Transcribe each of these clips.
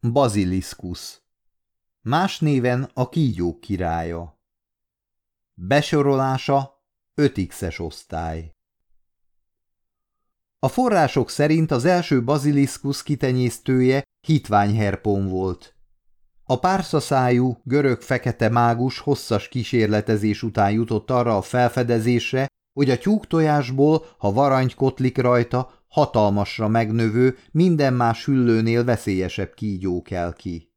Baziliszkusz Más néven a kígyók királya. Besorolása 5x-es osztály. A források szerint az első baziliszkusz kitenyésztője hitványherpon volt. A párszaszájú, görög fekete mágus hosszas kísérletezés után jutott arra a felfedezésre, hogy a tyúktojásból, ha varangy kotlik rajta, hatalmasra megnövő, minden más hüllőnél veszélyesebb kígyó kell ki.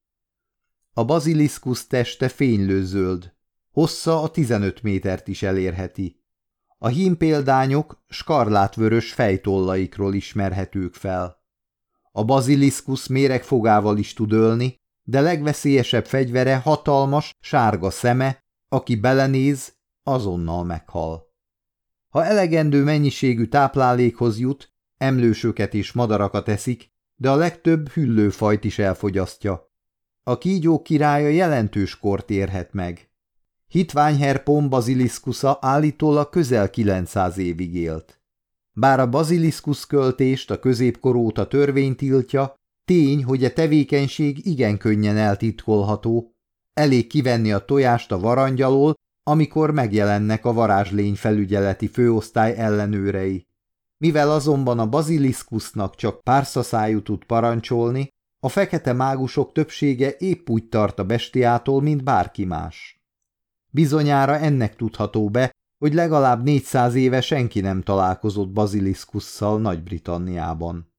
A baziliszkusz teste fénylő zöld, hossza a 15 métert is elérheti. A hímpéldányok skarlátvörös fejtollaikról ismerhetők fel. A baziliszkusz méregfogával is tud ölni, de legveszélyesebb fegyvere hatalmas, sárga szeme, aki belenéz, azonnal meghal. Ha elegendő mennyiségű táplálékhoz jut, emlősöket és madarakat eszik, de a legtöbb hüllőfajt is elfogyasztja. A kígyók királya jelentős kort érhet meg. Hitványherpon baziliszkusza állítólag közel 900 évig élt. Bár a baziliszkusz költést a középkor óta törvény tiltja, tény, hogy a tevékenység igen könnyen eltitkolható. Elég kivenni a tojást a varangyalól, amikor megjelennek a varázslény felügyeleti főosztály ellenőrei. Mivel azonban a baziliszkusznak csak párszaszájú tud parancsolni, a fekete mágusok többsége épp úgy tart a bestiától, mint bárki más. Bizonyára ennek tudható be, hogy legalább 400 éve senki nem találkozott baziliszkusszal Nagy-Britanniában.